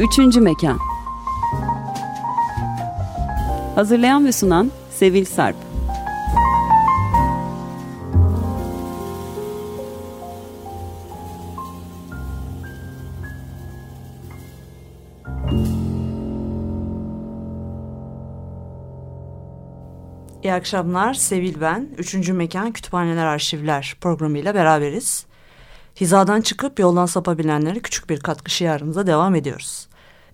Üçüncü Mekan Hazırlayan ve sunan Sevil Sarp İyi akşamlar, Sevil ben. Üçüncü Mekan Kütüphaneler Arşivler programıyla beraberiz. Hizadan çıkıp yoldan sapabilenlere küçük bir katkı şiarımıza devam ediyoruz.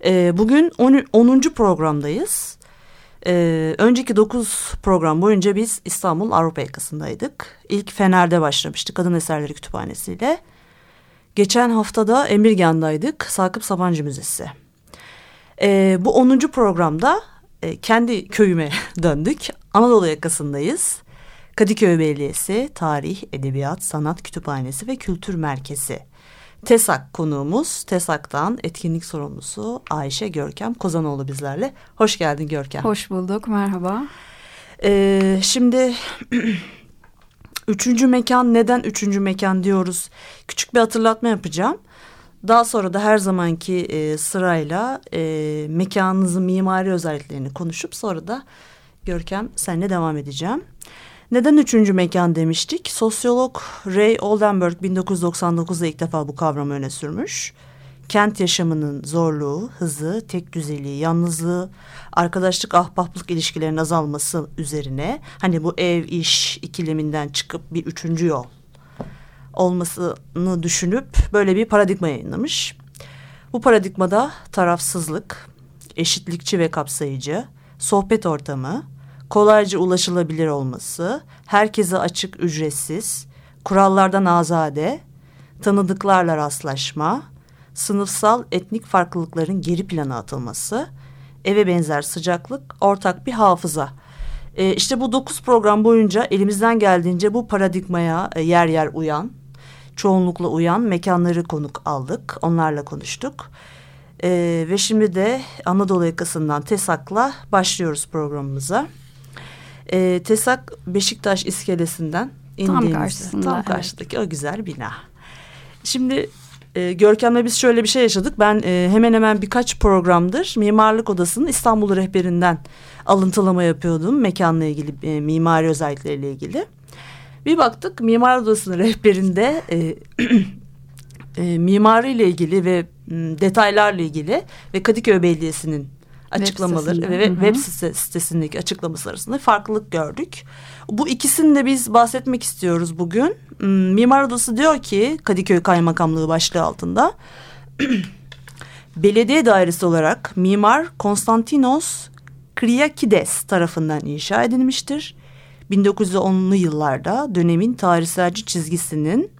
Ee, bugün 10. programdayız. Ee, önceki 9 program boyunca biz İstanbul Avrupa yakasındaydık. İlk Fener'de başlamıştık Kadın Eserleri Kütüphanesi ile. Geçen haftada Emirgan'daydık Sakıp Sabancı Müzesi. Ee, bu 10. programda e, kendi köyüme döndük. Anadolu yakasındayız. Kadıköy Belediyesi Tarih, Edebiyat, Sanat Kütüphanesi ve Kültür Merkezi. TESAK konuğumuz, TESAK'tan etkinlik sorumlusu Ayşe Görkem Kozanoğlu bizlerle. Hoş geldin Görkem. Hoş bulduk, merhaba. Ee, şimdi üçüncü mekan neden üçüncü mekan diyoruz? Küçük bir hatırlatma yapacağım. Daha sonra da her zamanki e, sırayla e, mekanınızın mimari özelliklerini konuşup sonra da Görkem senle devam edeceğim. Neden üçüncü mekan demiştik? Sosyolog Ray Oldenburg 1999'da ilk defa bu kavramı öne sürmüş. Kent yaşamının zorluğu, hızı, tek düzeliği, yalnızlığı, arkadaşlık, ahbaplık ilişkilerinin azalması üzerine hani bu ev, iş ikileminden çıkıp bir üçüncü yol olmasını düşünüp böyle bir paradigma yayınlamış. Bu paradigmada tarafsızlık, eşitlikçi ve kapsayıcı, sohbet ortamı, kolayca ulaşılabilir olması, herkese açık ücretsiz, kurallardan azade, tanıdıklarla rastlaşma, sınıfsal etnik farklılıkların geri plana atılması, eve benzer sıcaklık, ortak bir hafıza. E, işte bu dokuz program boyunca elimizden geldiğince bu paradigmaya e, yer yer uyan, çoğunlukla uyan mekanları konuk aldık. Onlarla konuştuk. Ee, ve şimdi de Anadolu yakasından TESAK'la başlıyoruz programımıza. Ee, TESAK Beşiktaş iskelesinden indiğimizde. Tam karşısında. Tam karşıdaki evet. o güzel bina. Şimdi e, Görkem'le biz şöyle bir şey yaşadık. Ben e, hemen hemen birkaç programdır Mimarlık Odası'nın İstanbul rehberinden alıntılama yapıyordum. Mekanla ilgili, e, mimari özellikleriyle ilgili. Bir baktık Mimar Odası'nın rehberinde e, e, mimari ile ilgili ve detaylarla ilgili ve Kadıköy Belediyesi'nin açıklamaları ve hı hı. web sitesindeki açıklaması arasında farklılık gördük. Bu ikisini de biz bahsetmek istiyoruz bugün. Mimar Odası diyor ki Kadıköy Kaymakamlığı başlığı altında belediye dairesi olarak mimar Konstantinos Kriakides tarafından inşa edilmiştir. 1910'lu yıllarda dönemin tarihselci çizgisinin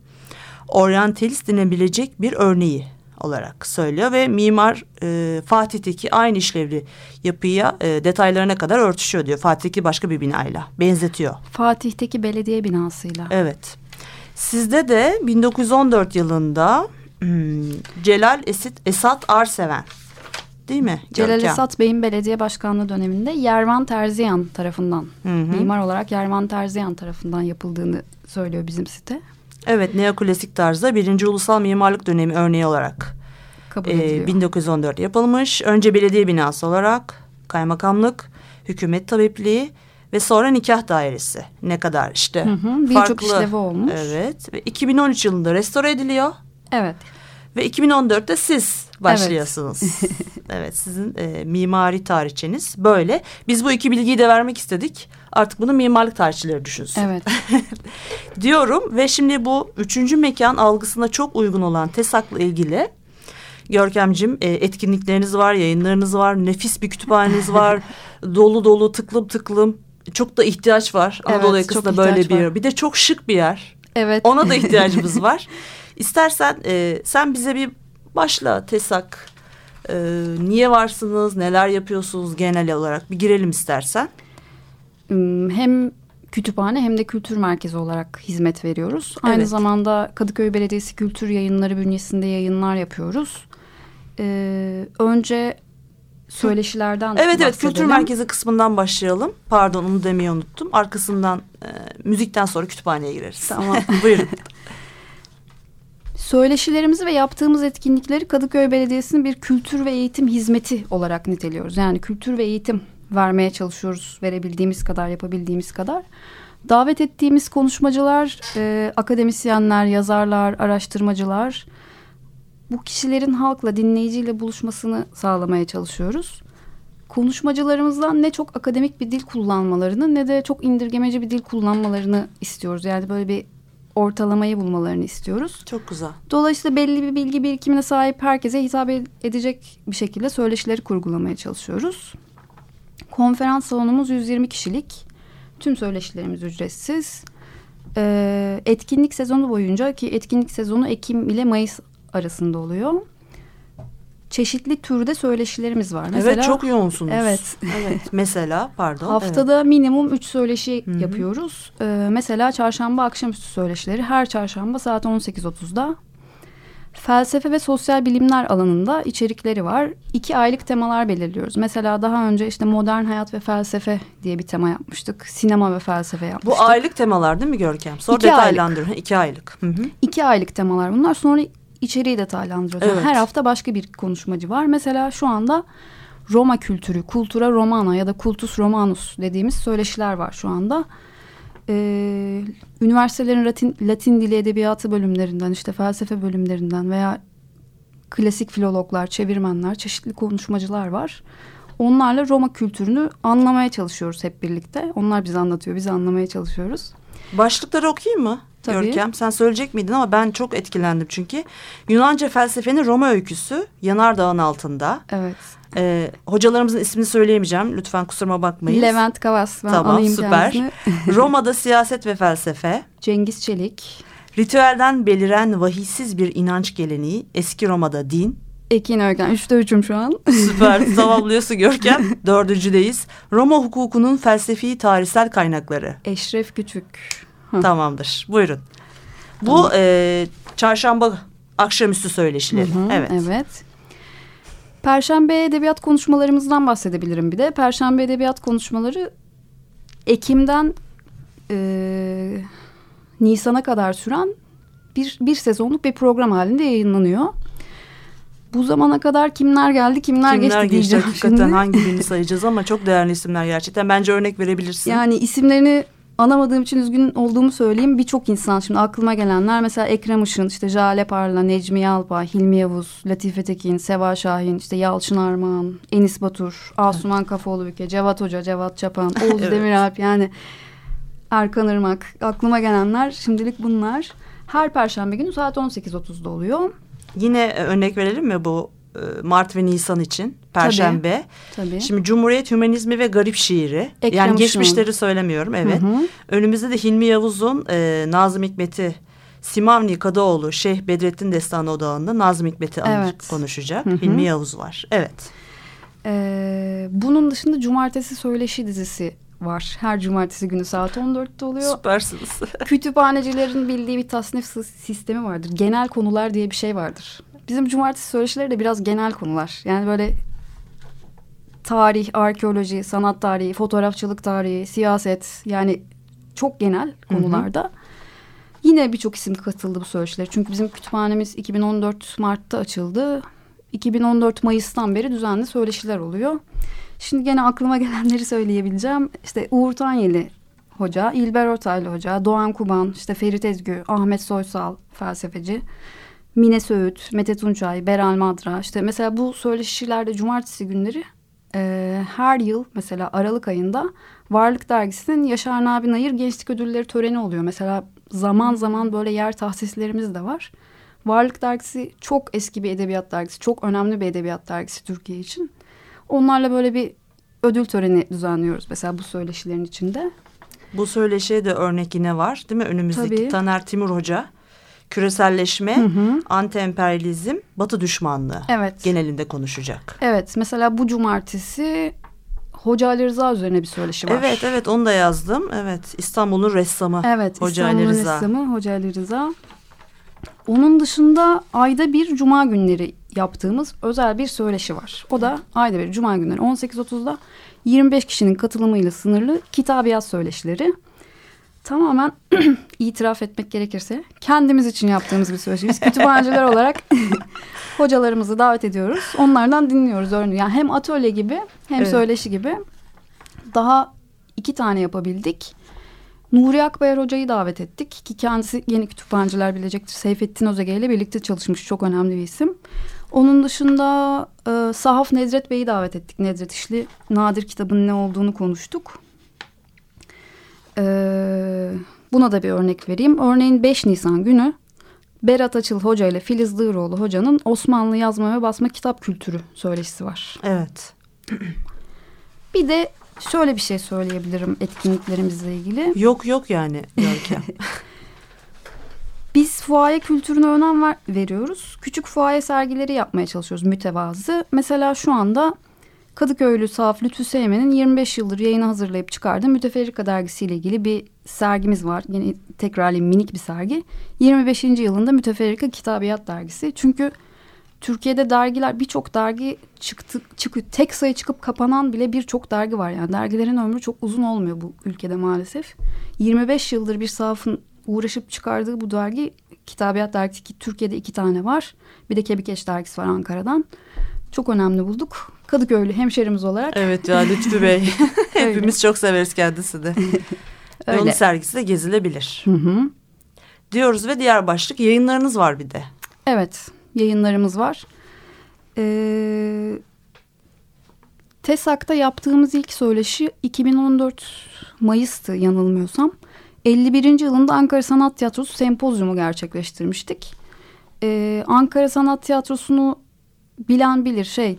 oryantalist denebilecek bir örneği olarak söylüyor ve mimar e, Fatih'teki aynı işlevli yapıya e, detaylarına kadar örtüşüyor diyor. Fatih'teki başka bir binayla benzetiyor. Fatih'teki belediye binasıyla. Evet. Sizde de 1914 yılında hmm, Celal Esit, Esat Arseven değil mi? Celal Görkem? Esat Bey'in belediye başkanlığı döneminde Yervan Terziyan tarafından hı hı. mimar olarak Yervan Terziyan tarafından yapıldığını söylüyor bizim site. Evet neoklasik tarzda birinci ulusal mimarlık dönemi örneği olarak Kabul e, 1914 yapılmış. Önce belediye binası olarak kaymakamlık, hükümet tabipliği ve sonra nikah dairesi. Ne kadar işte hı hı, Birçok işlevi olmuş. Evet ve 2013 yılında restore ediliyor. Evet. Ve 2014'te siz başlıyorsunuz. Evet, evet sizin e, mimari tarihçeniz böyle. Biz bu iki bilgiyi de vermek istedik. Artık bunu mimarlık tarihçileri düşünsün. Evet. Diyorum ve şimdi bu üçüncü mekan algısına çok uygun olan TESAK'la ilgili Görkemcim e, etkinlikleriniz var, yayınlarınız var, nefis bir kütüphaneniz var. dolu dolu tıklım tıklım. Çok da ihtiyaç var. Anadolu evet, yakasında böyle bir yer. Bir de çok şık bir yer. Evet. Ona da ihtiyacımız var. İstersen e, sen bize bir başla TESAK. E, niye varsınız, neler yapıyorsunuz genel olarak bir girelim istersen. Hmm, hem kütüphane hem de kültür merkezi olarak hizmet veriyoruz. Aynı evet. zamanda Kadıköy Belediyesi Kültür Yayınları bünyesinde yayınlar yapıyoruz. Ee, önce söyleşilerden Evet bahsedelim. evet kültür merkezi kısmından başlayalım. Pardon onu demeyi unuttum. Arkasından e, müzikten sonra kütüphaneye gireriz. Tamam. Buyurun. Söyleşilerimizi ve yaptığımız etkinlikleri Kadıköy Belediyesi'nin bir kültür ve eğitim hizmeti olarak niteliyoruz. Yani kültür ve eğitim vermeye çalışıyoruz verebildiğimiz kadar, yapabildiğimiz kadar. Davet ettiğimiz konuşmacılar, e, akademisyenler, yazarlar, araştırmacılar bu kişilerin halkla, dinleyiciyle buluşmasını sağlamaya çalışıyoruz. Konuşmacılarımızdan ne çok akademik bir dil kullanmalarını ne de çok indirgemeci bir dil kullanmalarını istiyoruz. Yani böyle bir ortalamayı bulmalarını istiyoruz. Çok güzel. Dolayısıyla belli bir bilgi birikimine sahip herkese hitap edecek bir şekilde söyleşileri kurgulamaya çalışıyoruz. Konferans salonumuz 120 kişilik. Tüm söyleşilerimiz ücretsiz. Ee, etkinlik sezonu boyunca ki etkinlik sezonu Ekim ile Mayıs arasında oluyor. Çeşitli türde söyleşilerimiz var. Mesela, evet çok yoğunsunuz. Evet. evet. Mesela pardon. Haftada evet. minimum üç söyleşi Hı -hı. yapıyoruz. Ee, mesela çarşamba akşamüstü söyleşileri her çarşamba saat 18.30'da. Felsefe ve sosyal bilimler alanında içerikleri var. İki aylık temalar belirliyoruz. Mesela daha önce işte modern hayat ve felsefe diye bir tema yapmıştık. Sinema ve felsefe yapmıştık. Bu aylık temalar değil mi Görkem? Sonra İki detaylandır. Aylık. İki aylık. Hı -hı. İki aylık temalar bunlar. Sonra içeriği detaylandırıyoruz. Evet. Her hafta başka bir konuşmacı var. Mesela şu anda Roma kültürü, kultura romana ya da kultus romanus dediğimiz söyleşiler var şu anda. Ee, üniversitelerin Latin, Latin dili edebiyatı bölümlerinden, işte felsefe bölümlerinden veya klasik filologlar, çevirmenler, çeşitli konuşmacılar var. Onlarla Roma kültürünü anlamaya çalışıyoruz hep birlikte. Onlar bize anlatıyor, biz anlamaya çalışıyoruz. Başlıkları okuyayım mı? Tabii. Görkem sen söyleyecek miydin ama ben çok etkilendim çünkü. Yunanca felsefenin Roma öyküsü Yanardağ'ın altında. Evet. Ee, hocalarımızın ismini söyleyemeyeceğim. Lütfen kusuruma bakmayın. Levent Kavas. Ben tamam süper. Roma'da siyaset ve felsefe. Cengiz Çelik. Ritüelden beliren vahiysiz bir inanç geleneği. Eski Roma'da din. Ekin Örgen. Üçte üçüm şu an. Süper. Tamamlıyorsun Görkem. Dördüncüdeyiz. Roma hukukunun felsefi tarihsel kaynakları. Eşref Küçük. Tamamdır. Buyurun. Bu tamam. e, çarşamba akşamüstü söyleşileri. Hı hı, evet. Evet. Perşembe edebiyat konuşmalarımızdan bahsedebilirim bir de. Perşembe edebiyat konuşmaları Ekim'den e, Nisan'a kadar süren bir, bir sezonluk bir program halinde yayınlanıyor. Bu zamana kadar kimler geldi kimler, kimler geçti diyeceğim hakikaten şimdi. hangi birini sayacağız ama çok değerli isimler gerçekten. Bence örnek verebilirsin. Yani isimlerini anamadığım için üzgün olduğumu söyleyeyim. Birçok insan şimdi aklıma gelenler mesela Ekrem Işın, işte Jale Parla, Necmi Yalpa, Hilmi Yavuz, Latife Tekin, Seva Şahin, işte Yalçın Armağan, Enis Batur, Asuman evet. Kafaoğlu'ke, Cevat Hoca, Cevat Çapan, Oğuz evet. Demiralp yani Erkan Irmak. Aklıma gelenler şimdilik bunlar. Her perşembe günü saat 18.30'da oluyor. Yine e, örnek verelim mi bu e, Mart ve Nisan için Perşembe. Tabii, tabii. Şimdi Cumhuriyet Hümanizmi ve Garip Şiiri. Ekrem yani geçmişleri söylemiyorum evet. Hı hı. Önümüzde de Hilmi Yavuz'un e, Nazım Hikmet'i Simavni Kadıoğlu Şeyh Bedrettin Destanı Odağı'nda Nazım Hikmet'i evet. konuşacak. Hı hı. Hilmi Yavuz var. Evet. Ee, bunun dışında Cumartesi Söyleşi dizisi var. Her cumartesi günü saat 14'te oluyor. Süpersiniz. Kütüphanecilerin bildiği bir tasnif sistemi vardır. Genel konular diye bir şey vardır. Bizim cumartesi söyleşileri de biraz genel konular. Yani böyle tarih, arkeoloji, sanat tarihi, fotoğrafçılık tarihi, siyaset yani çok genel konularda. Hı hı. Yine birçok isim katıldı bu söyleşilere. Çünkü bizim kütüphanemiz 2014 Mart'ta açıldı. 2014 Mayıs'tan beri düzenli söyleşiler oluyor. Şimdi gene aklıma gelenleri söyleyebileceğim. İşte Uğur Tanyeli Hoca, İlber Ortaylı Hoca, Doğan Kuban, işte Ferit Ezgü, Ahmet Soysal felsefeci. Mine Söğüt, Mete Tunçay, Beral Madra. İşte mesela bu söyleşilerde cumartesi günleri e, her yıl mesela Aralık ayında Varlık Dergisi'nin Yaşar Nabi Nayır Gençlik Ödülleri töreni oluyor. Mesela zaman zaman böyle yer tahsislerimiz de var. Varlık Dergisi çok eski bir edebiyat dergisi. Çok önemli bir edebiyat dergisi Türkiye için. Onlarla böyle bir ödül töreni düzenliyoruz mesela bu söyleşilerin içinde. Bu söyleşiye de örnek yine var değil mi? Önümüzdeki Tabii. Taner Timur Hoca küreselleşme, hı hı. anti-emperyalizm, batı düşmanlığı evet. genelinde konuşacak. Evet mesela bu cumartesi Hoca Ali Rıza üzerine bir söyleşi var. Evet evet onu da yazdım. Evet İstanbul'un ressamı evet, Hoca İstanbul'un Ali Rıza. ressamı Hoca Ali Rıza. Onun dışında ayda bir cuma günleri yaptığımız özel bir söyleşi var. O da ayda bir cuma günleri 18.30'da 25 kişinin katılımıyla sınırlı kitabiyat söyleşileri. tamamen itiraf etmek gerekirse kendimiz için yaptığımız bir söyleşi. Biz kütüphaneciler olarak hocalarımızı davet ediyoruz. Onlardan dinliyoruz örneğin. Yani hem atölye gibi hem evet. söyleşi gibi. Daha iki tane yapabildik. Nuri Akbayar Hoca'yı davet ettik ki kendisi yeni kütüphaneciler bilecektir. Seyfettin Özege ile birlikte çalışmış çok önemli bir isim. Onun dışında e, Sahaf Nedret Bey'i davet ettik. Nedret İşli nadir kitabın ne olduğunu konuştuk. E, buna da bir örnek vereyim. Örneğin 5 Nisan günü Berat Açıl Hoca ile Filiz Dığıroğlu Hoca'nın Osmanlı yazma ve basma kitap kültürü söyleşisi var. Evet. Bir de şöyle bir şey söyleyebilirim etkinliklerimizle ilgili. Yok yok yani Biz fuaye kültürüne önem ver, veriyoruz. Küçük fuaye sergileri yapmaya çalışıyoruz mütevazı. Mesela şu anda Kadıköylü Saf Lütfü Seymen'in 25 yıldır yayını hazırlayıp çıkardığı Müteferrika dergisiyle ilgili bir sergimiz var. Yine tekrarlayayım minik bir sergi. 25. yılında Müteferrika Kitabiyat dergisi. Çünkü Türkiye'de dergiler birçok dergi çıktı çıkıyor. Tek sayı çıkıp kapanan bile birçok dergi var yani. Dergilerin ömrü çok uzun olmuyor bu ülkede maalesef. 25 yıldır bir sahafın uğraşıp çıkardığı bu dergi Kitabiyat dergisi ki Türkiye'de iki tane var. Bir de Kebikeş dergisi var Ankara'dan. Çok önemli bulduk. Kadıköylü hemşerimiz olarak. Evet ya Lütfü Bey. Hepimiz çok severiz kendisini. Öyle. Onun sergisi de gezilebilir. Hı hı. Diyoruz ve diğer başlık yayınlarınız var bir de. Evet yayınlarımız var. Ee, TESAK'ta yaptığımız ilk söyleşi 2014 Mayıs'tı yanılmıyorsam. 51. yılında Ankara Sanat Tiyatrosu sempozyumu gerçekleştirmiştik. Ee, Ankara Sanat Tiyatrosu'nu bilen bilir şey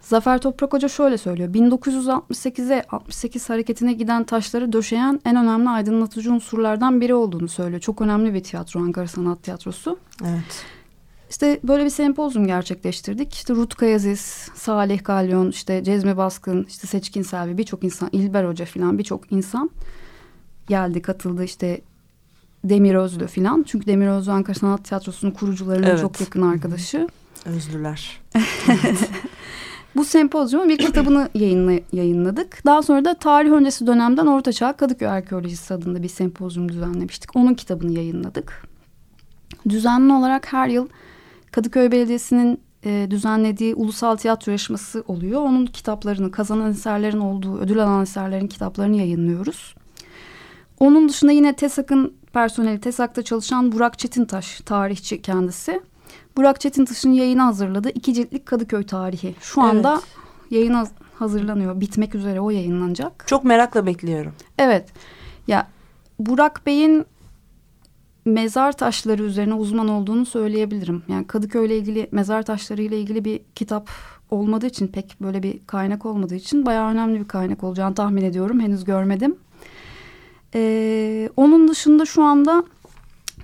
Zafer Toprak Hoca şöyle söylüyor. 1968'e 68 hareketine giden taşları döşeyen en önemli aydınlatıcı unsurlardan biri olduğunu söylüyor. Çok önemli bir tiyatro Ankara Sanat Tiyatrosu. Evet. İşte böyle bir sempozyum gerçekleştirdik. İşte Rutka Yaziz, Salih Galyon, işte Cezmi Baskın, işte Seçkin Selvi birçok insan, İlber Hoca falan birçok insan geldi katıldı işte Demir Özlü falan. Çünkü Demir Özlü Ankara Sanat Tiyatrosu'nun kurucularının evet. çok yakın arkadaşı. Özlüler. Bu sempozyumun bir kitabını yayınla, yayınladık. Daha sonra da tarih öncesi dönemden Ortaçağ Kadıköy Arkeolojisi adında bir sempozyum düzenlemiştik. Onun kitabını yayınladık. Düzenli olarak her yıl Kadıköy Belediyesi'nin e, düzenlediği ulusal tiyatro yarışması oluyor. Onun kitaplarını, kazanan eserlerin olduğu, ödül alan eserlerin kitaplarını yayınlıyoruz. Onun dışında yine TESAK'ın personeli, TESAK'ta çalışan Burak Çetintaş, tarihçi kendisi. Burak Çetintaş'ın yayını hazırladığı iki ciltlik Kadıköy tarihi. Şu anda evet. yayına hazırlanıyor. Bitmek üzere o yayınlanacak. Çok merakla bekliyorum. Evet. Ya Burak Bey'in mezar taşları üzerine uzman olduğunu söyleyebilirim. Yani Kadıköy ile ilgili mezar taşları ile ilgili bir kitap olmadığı için pek böyle bir kaynak olmadığı için bayağı önemli bir kaynak olacağını tahmin ediyorum. Henüz görmedim. Ee, onun dışında şu anda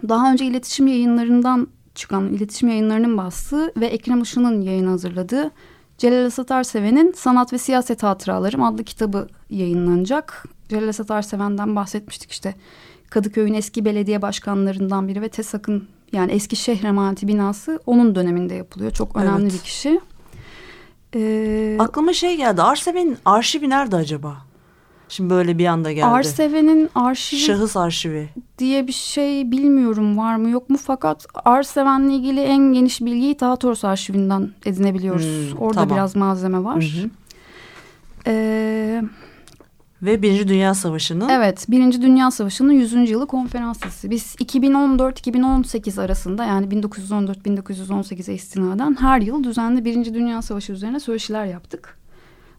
daha önce iletişim yayınlarından çıkan iletişim yayınlarının bastığı ve Ekrem Işın'ın yayın hazırladığı Celal Esat Arseven'in Sanat ve Siyaset Hatıralarım adlı kitabı yayınlanacak. Celal Esat Arseven'den bahsetmiştik işte Kadıköy'ün eski belediye başkanlarından biri ve TESAK'ın yani eski şehir emaneti binası onun döneminde yapılıyor. Çok önemli evet. bir kişi. Ee, Aklıma şey geldi. Arseven'in arşivi nerede acaba? Şimdi böyle bir anda geldi. Arseven'in arşivi. Şahıs arşivi. Diye bir şey bilmiyorum var mı yok mu fakat Arseven'le ilgili en geniş bilgiyi Tahatos arşivinden edinebiliyoruz. Hmm, Orada tamam. biraz malzeme var. Hı hı. Ee, ve Birinci Dünya Savaşı'nın? Evet, Birinci Dünya Savaşı'nın 100. yılı konferansı. Biz 2014-2018 arasında yani 1914-1918'e istinaden her yıl düzenli Birinci Dünya Savaşı üzerine söyleşiler yaptık.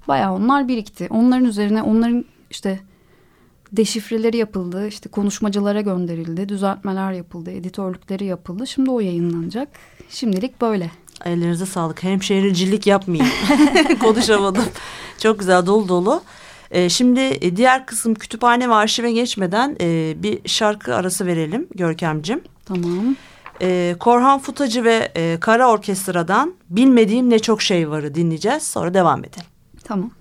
Bayağı onlar birikti. Onların üzerine onların işte deşifreleri yapıldı, işte konuşmacılara gönderildi, düzeltmeler yapıldı, editörlükleri yapıldı. Şimdi o yayınlanacak. Şimdilik böyle. Ellerinize sağlık. Hemşehricilik yapmayayım. Konuşamadım. Çok güzel dolu dolu. Ee, şimdi e, diğer kısım kütüphane ve arşive geçmeden e, bir şarkı arası verelim Görkemcim. Tamam. Ee, Korhan Futacı ve e, Kara Orkestra'dan Bilmediğim Ne Çok Şey Var'ı dinleyeceğiz. Sonra devam edelim. Tamam.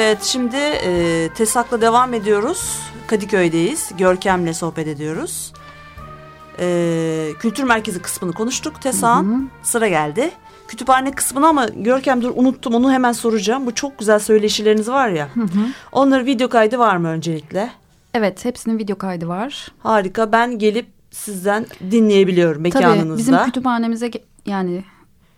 Evet şimdi e, TESAK'la devam ediyoruz. Kadıköy'deyiz. Görkem'le sohbet ediyoruz. E, kültür merkezi kısmını konuştuk. TESAK'ın sıra geldi. Kütüphane kısmını ama Görkem dur unuttum onu hemen soracağım. Bu çok güzel söyleşileriniz var ya. Hı hı. Onların video kaydı var mı öncelikle? Evet hepsinin video kaydı var. Harika ben gelip sizden dinleyebiliyorum mekanınızda. Tabii bizim kütüphanemize yani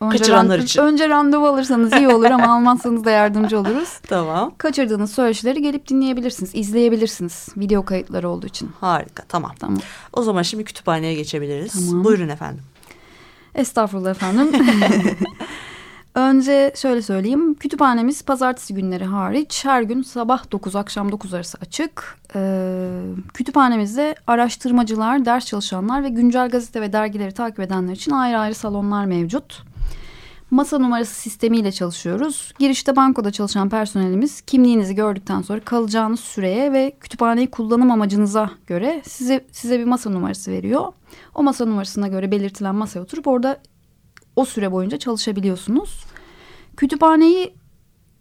Önce Kaçıranlar randevu, için. Önce randevu alırsanız iyi olur ama almazsanız da yardımcı oluruz. Tamam. Kaçırdığınız söyleşileri gelip dinleyebilirsiniz, izleyebilirsiniz. Video kayıtları olduğu için. Harika tamam. Tamam. O zaman şimdi kütüphaneye geçebiliriz. Tamam. Buyurun efendim. Estağfurullah efendim. Önce şöyle söyleyeyim. Kütüphanemiz pazartesi günleri hariç her gün sabah 9 akşam 9 arası açık. Ee, kütüphanemizde araştırmacılar, ders çalışanlar ve güncel gazete ve dergileri takip edenler için ayrı ayrı salonlar mevcut. Masa numarası sistemiyle çalışıyoruz. Girişte bankoda çalışan personelimiz kimliğinizi gördükten sonra kalacağınız süreye ve kütüphaneyi kullanım amacınıza göre size size bir masa numarası veriyor. O masa numarasına göre belirtilen masaya oturup orada o süre boyunca çalışabiliyorsunuz. Kütüphaneyi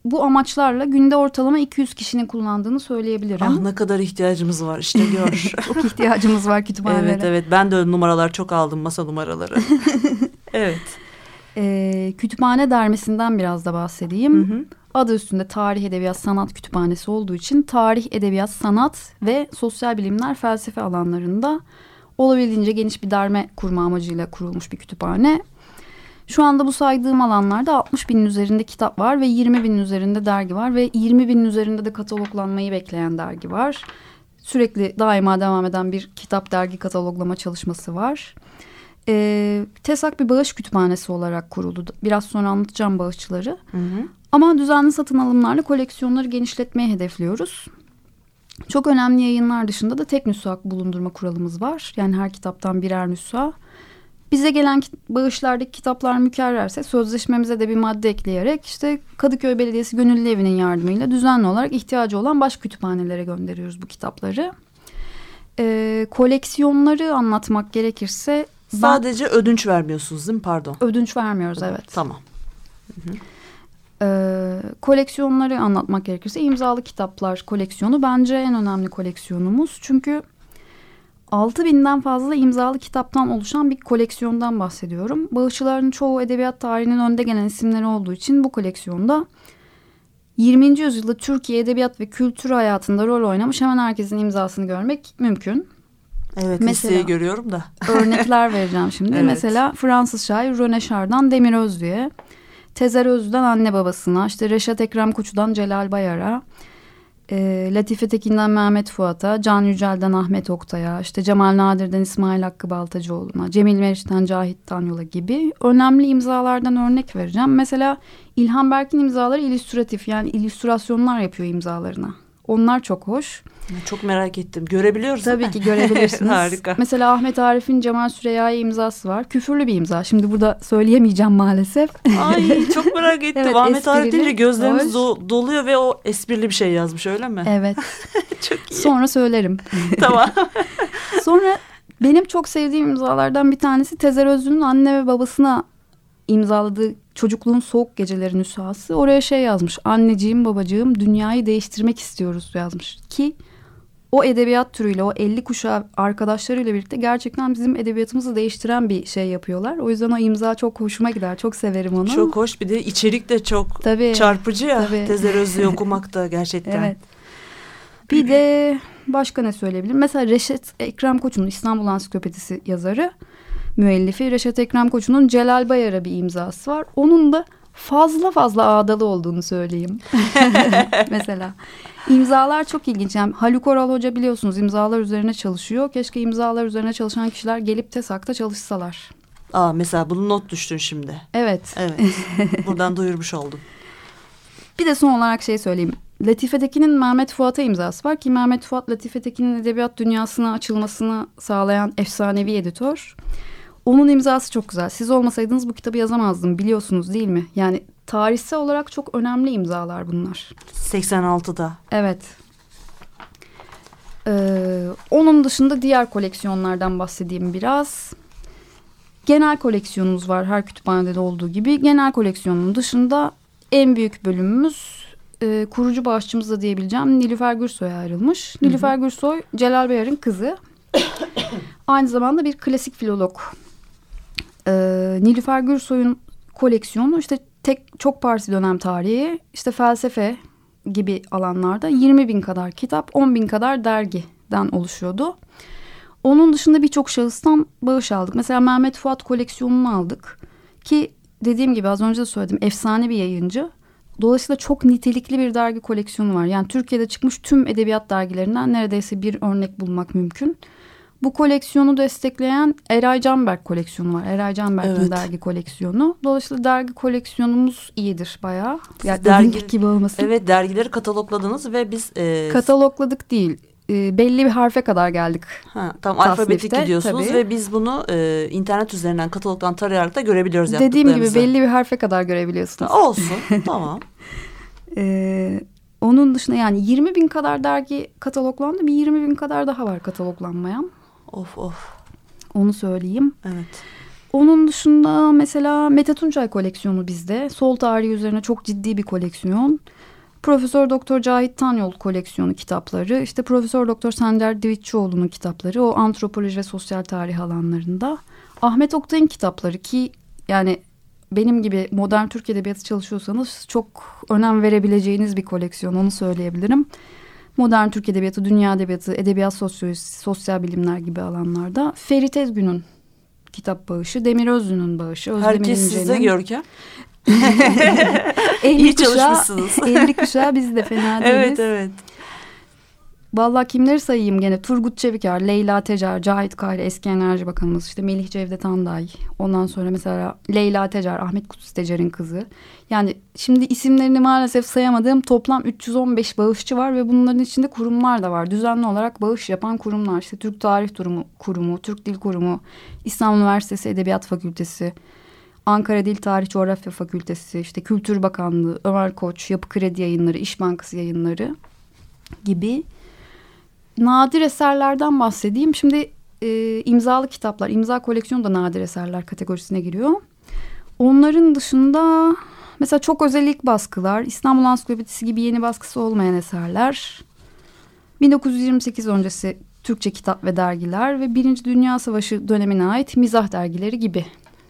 bu amaçlarla günde ortalama 200 kişinin kullandığını söyleyebilirim. Ah ne kadar ihtiyacımız var işte gör. Çok ihtiyacımız var kütüphanelere. evet evet ben de numaralar çok aldım masa numaraları. evet. Ee, kütüphane dermesinden biraz da bahsedeyim. Hı hı. Adı üstünde tarih, edebiyat, sanat kütüphanesi olduğu için tarih, edebiyat, sanat ve sosyal bilimler, felsefe alanlarında olabildiğince geniş bir derme kurma amacıyla kurulmuş bir kütüphane. Şu anda bu saydığım alanlarda 60 binin üzerinde kitap var ve 20 binin üzerinde dergi var ve 20 binin üzerinde de kataloglanmayı bekleyen dergi var. Sürekli daima devam eden bir kitap dergi kataloglama çalışması var. Ee, TESAK bir bağış kütüphanesi olarak kuruldu. Biraz sonra anlatacağım bağışçıları. Hı hı. Ama düzenli satın alımlarla koleksiyonları genişletmeyi hedefliyoruz. Çok önemli yayınlar dışında da tek nüshak bulundurma kuralımız var. Yani her kitaptan birer nüsha. Bize gelen bağışlardaki kitaplar mükerrerse sözleşmemize de bir madde ekleyerek işte Kadıköy Belediyesi Gönüllü Evi'nin yardımıyla düzenli olarak ihtiyacı olan baş kütüphanelere gönderiyoruz bu kitapları. Ee, koleksiyonları anlatmak gerekirse ben Sadece ödünç vermiyorsunuz değil mi? Pardon. ödünç vermiyoruz evet. Tamam. Ee, koleksiyonları anlatmak gerekirse imzalı kitaplar koleksiyonu bence en önemli koleksiyonumuz. Çünkü 6000'den fazla imzalı kitaptan oluşan bir koleksiyondan bahsediyorum. Bağışçıların çoğu edebiyat tarihinin önde gelen isimleri olduğu için bu koleksiyonda 20. yüzyılda Türkiye edebiyat ve kültür hayatında rol oynamış hemen herkesin imzasını görmek mümkün. Evet Mesela- listeyi görüyorum da. Örnekler vereceğim şimdi. Evet. Mesela Fransız şair Röne Char'dan Demir Özlü'ye, Tezer Özlü'den anne babasına, işte Reşat Ekrem Koçu'dan Celal Bayar'a, e, Latife Tekin'den Mehmet Fuat'a, Can Yücel'den Ahmet Oktay'a, işte Cemal Nadir'den İsmail Hakkı Baltacıoğlu'na, Cemil Meriç'ten Cahit Tanyol'a gibi önemli imzalardan örnek vereceğim. Mesela İlhan Berk'in imzaları illüstratif yani illüstrasyonlar yapıyor imzalarına. Onlar çok hoş. Çok merak ettim. Görebiliyoruz Tabii mi? ki görebilirsiniz. Harika. Mesela Ahmet Arif'in Cemal Süreyya'ya imzası var. Küfürlü bir imza. Şimdi burada söyleyemeyeceğim maalesef. Ay çok merak ettim. Evet, Ahmet Arif esprili, deyince gözlerimiz do- doluyor ve o esprili bir şey yazmış öyle mi? evet. Çok iyi. Sonra söylerim. tamam. Sonra benim çok sevdiğim imzalardan bir tanesi Tezer Özlü'nün anne ve babasına imzaladığı çocukluğun soğuk geceleri nüshası. Oraya şey yazmış. Anneciğim babacığım dünyayı değiştirmek istiyoruz yazmış. Ki o edebiyat türüyle o 50 kuşağı arkadaşlarıyla birlikte gerçekten bizim edebiyatımızı değiştiren bir şey yapıyorlar. O yüzden o imza çok hoşuma gider. Çok severim onu. Çok hoş bir de içerik de çok tabii, çarpıcı ya. Tabii. Tezer Özlü'yü okumak da gerçekten. Evet. Bir de başka ne söyleyebilirim? Mesela Reşet Ekrem Koç'un İstanbul Ansiklopedisi yazarı müellifi Reşet Ekrem Koç'un Celal Bayar'a bir imzası var. Onun da fazla fazla ağdalı olduğunu söyleyeyim. Mesela imzalar çok ilginç. Yani Haluk Oral Hoca biliyorsunuz imzalar üzerine çalışıyor. Keşke imzalar üzerine çalışan kişiler gelip TESAK'ta çalışsalar. Aa mesela bunu not düştün şimdi. Evet. Evet. Buradan duyurmuş oldum. Bir de son olarak şey söyleyeyim. Latife Tekin'in Mehmet Fuat'a imzası var ki Mehmet Fuat Latife Tekin'in edebiyat dünyasına açılmasını sağlayan efsanevi editör. Onun imzası çok güzel. Siz olmasaydınız bu kitabı yazamazdım biliyorsunuz değil mi? Yani tarihsel olarak çok önemli imzalar bunlar. 86'da. Evet. Ee, onun dışında diğer koleksiyonlardan bahsedeyim biraz. Genel koleksiyonumuz var her kütüphanede de olduğu gibi. Genel koleksiyonun dışında en büyük bölümümüz e, kurucu bağışçımız da diyebileceğim Nilüfer Gürsoy'a ayrılmış. Hı hı. Nilüfer Gürsoy Celal Bayar'ın kızı. Aynı zamanda bir klasik filolog e, Nilüfer Gürsoy'un koleksiyonu işte tek çok parti dönem tarihi işte felsefe gibi alanlarda 20 bin kadar kitap 10 bin kadar dergiden oluşuyordu. Onun dışında birçok şahıstan bağış aldık. Mesela Mehmet Fuat koleksiyonunu aldık. Ki dediğim gibi az önce de söyledim efsane bir yayıncı. Dolayısıyla çok nitelikli bir dergi koleksiyonu var. Yani Türkiye'de çıkmış tüm edebiyat dergilerinden neredeyse bir örnek bulmak mümkün. Bu koleksiyonu destekleyen Eray Canberk koleksiyonu var. Eray Canberk'in evet. dergi koleksiyonu. Dolayısıyla dergi koleksiyonumuz iyidir bayağı. Yani dergi gibi olmasın. Evet dergileri katalogladınız ve biz... E... Katalogladık değil. E, belli bir harfe kadar geldik. Ha, tam alfabetik gidiyorsunuz tabii. ve biz bunu e, internet üzerinden katalogdan tarayarak da görebiliyoruz Dediğim gibi belli bir harfe kadar görebiliyorsunuz. Olsun tamam. E, onun dışında yani 20 bin kadar dergi kataloglandı. Bir 20 bin kadar daha var kataloglanmayan. Of of. Onu söyleyeyim. Evet. Onun dışında mesela Mete Tuncay koleksiyonu bizde. Sol tarihi üzerine çok ciddi bir koleksiyon. Profesör Doktor Cahit Tanyol koleksiyonu kitapları. İşte Profesör Doktor Sender Divitçioğlu'nun kitapları. O antropoloji ve sosyal tarih alanlarında. Ahmet Oktay'ın kitapları ki yani benim gibi modern Türk Edebiyatı çalışıyorsanız çok önem verebileceğiniz bir koleksiyon onu söyleyebilirim modern Türk Edebiyatı, dünya edebiyatı, edebiyat sosyolojisi, sosyal bilimler gibi alanlarda. Ferit Ezgün'ün kitap bağışı, Demir Özlü'nün bağışı. Özdemir Herkes sizde Görkem. 50 İyi kuşağı, çalışmışsınız. 50 kuşağı biz de fena değiliz. Evet evet. Vallahi kimleri sayayım gene Turgut Çevikar, Leyla Tecer, Cahit Kayri eski Enerji Bakanımız işte Melih Cevdet Anday. Ondan sonra mesela Leyla Tecer, Ahmet Kutsi Tecer'in kızı. Yani şimdi isimlerini maalesef sayamadığım toplam 315 bağışçı var ve bunların içinde kurumlar da var. Düzenli olarak bağış yapan kurumlar işte Türk Tarih Kurumu, Kurumu Türk Dil Kurumu, İstanbul Üniversitesi Edebiyat Fakültesi, Ankara Dil Tarih Coğrafya Fakültesi, işte Kültür Bakanlığı, Ömer Koç, Yapı Kredi Yayınları, İş Bankası Yayınları gibi nadir eserlerden bahsedeyim. Şimdi e, imzalı kitaplar, imza koleksiyonu da nadir eserler kategorisine giriyor. Onların dışında mesela çok özel ilk baskılar, İstanbul Ansiklopedisi gibi yeni baskısı olmayan eserler, 1928 öncesi Türkçe kitap ve dergiler ve Birinci Dünya Savaşı dönemine ait mizah dergileri gibi.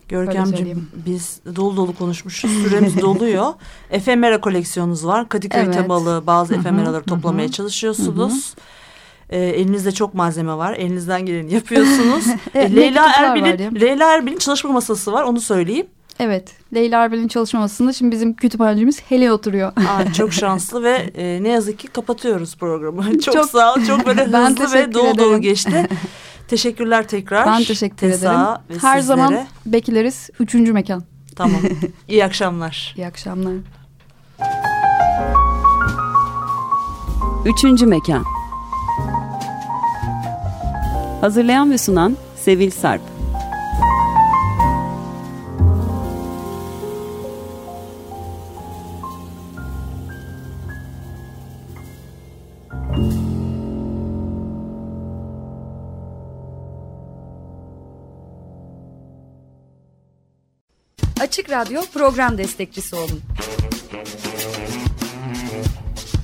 Görkemciğim biz dolu dolu konuşmuşuz. Süremiz doluyor. Efemera koleksiyonunuz var. Kadıköy evet. temalı bazı efemeraları toplamaya çalışıyorsunuz. Hı hı. E, elinizde çok malzeme var. Elinizden geleni yapıyorsunuz. e, Leyla Erbil'in Leyla Erbil'in çalışma masası var. Onu söyleyeyim. Evet. Leyla Erbil'in çalışma masasında şimdi bizim kütüphanecimiz hele oturuyor. Aa, çok şanslı ve e, ne yazık ki kapatıyoruz programı. çok, çok sağ ol. Çok böyle hızlı ve dolu dolu geçti. Teşekkürler tekrar. Ben teşekkür Tesa ederim. Ve Her sizlere. zaman bekleriz. Üçüncü mekan. Tamam. İyi akşamlar. İyi akşamlar. Üçüncü mekan. Hazırlayan ve sunan Sevil Sarp. Açık Radyo program destekçisi olun